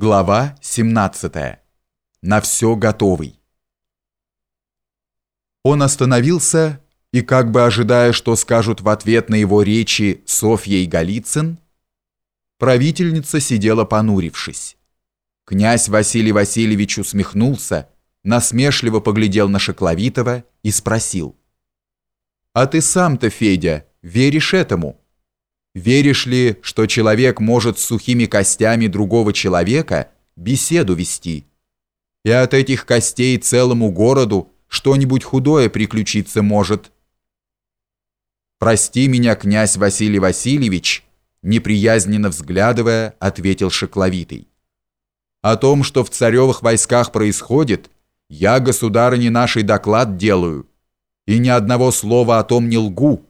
Глава 17. На все готовый. Он остановился и, как бы ожидая, что скажут в ответ на его речи Софья и Голицын, правительница сидела понурившись. Князь Василий Васильевич усмехнулся, насмешливо поглядел на Шекловитова и спросил. «А ты сам-то, Федя, веришь этому?» Веришь ли, что человек может с сухими костями другого человека беседу вести? И от этих костей целому городу что-нибудь худое приключиться может. «Прости меня, князь Василий Васильевич», неприязненно взглядывая, ответил Шекловитый. «О том, что в царевых войсках происходит, я, государыне нашей, доклад делаю, и ни одного слова о том не лгу,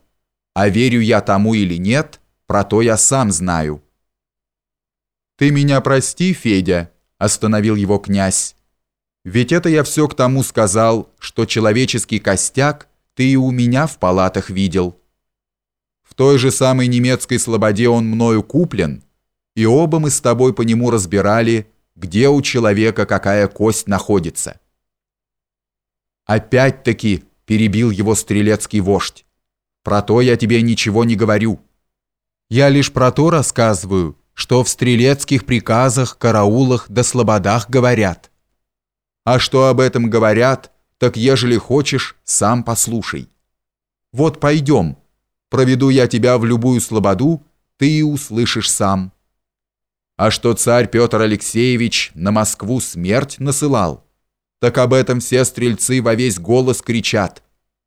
а верю я тому или нет – про то я сам знаю». «Ты меня прости, Федя», – остановил его князь. «Ведь это я все к тому сказал, что человеческий костяк ты и у меня в палатах видел. В той же самой немецкой слободе он мною куплен, и оба мы с тобой по нему разбирали, где у человека какая кость находится». «Опять-таки», – перебил его стрелецкий вождь, – «про то я тебе ничего не говорю». Я лишь про то рассказываю, что в стрелецких приказах, караулах да слободах говорят. А что об этом говорят, так ежели хочешь, сам послушай. Вот пойдем, проведу я тебя в любую слободу, ты и услышишь сам. А что царь Петр Алексеевич на Москву смерть насылал, так об этом все стрельцы во весь голос кричат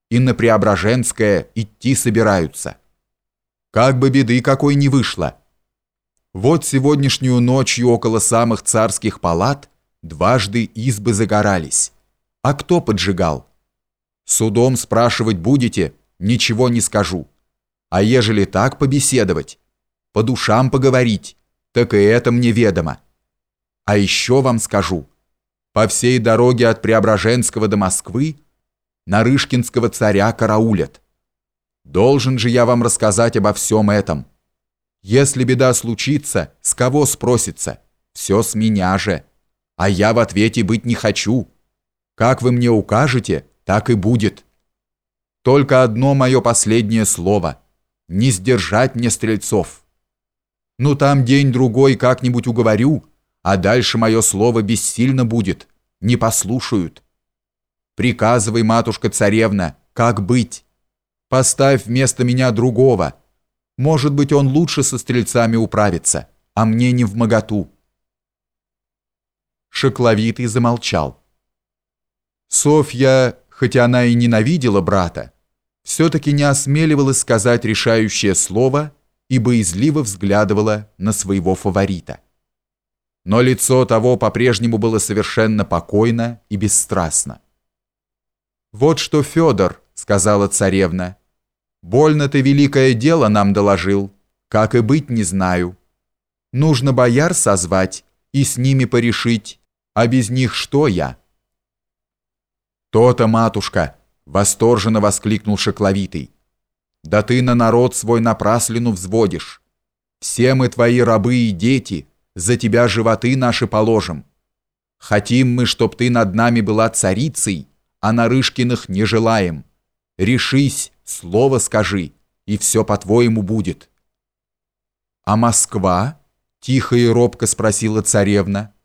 и на Преображенское идти собираются. Как бы беды какой не вышло. Вот сегодняшнюю ночью около самых царских палат дважды избы загорались. А кто поджигал? Судом спрашивать будете, ничего не скажу. А ежели так побеседовать, по душам поговорить, так и это мне ведомо. А еще вам скажу, по всей дороге от Преображенского до Москвы Нарышкинского царя караулят. Должен же я вам рассказать обо всем этом. Если беда случится, с кого спросится? Все с меня же. А я в ответе быть не хочу. Как вы мне укажете, так и будет. Только одно мое последнее слово. Не сдержать мне стрельцов. Ну там день-другой как-нибудь уговорю, а дальше мое слово бессильно будет. Не послушают. Приказывай, матушка-царевна, как быть? Поставь вместо меня другого. Может быть, он лучше со стрельцами управится, а мне не в моготу. Шокловитый замолчал. Софья, хотя она и ненавидела брата, все-таки не осмеливалась сказать решающее слово и боязливо взглядывала на своего фаворита. Но лицо того по-прежнему было совершенно покойно и бесстрастно. «Вот что, Федор», — сказала царевна, — Больно ты великое дело нам доложил, как и быть не знаю. Нужно бояр созвать и с ними порешить, а без них что я?» «То-то, матушка!» — восторженно воскликнул Шекловитый. «Да ты на народ свой напраслину взводишь. Все мы твои рабы и дети, за тебя животы наши положим. Хотим мы, чтоб ты над нами была царицей, а на Рышкиных не желаем. Решись, Слово скажи, и все по-твоему будет». «А Москва?» – тихо и робко спросила царевна.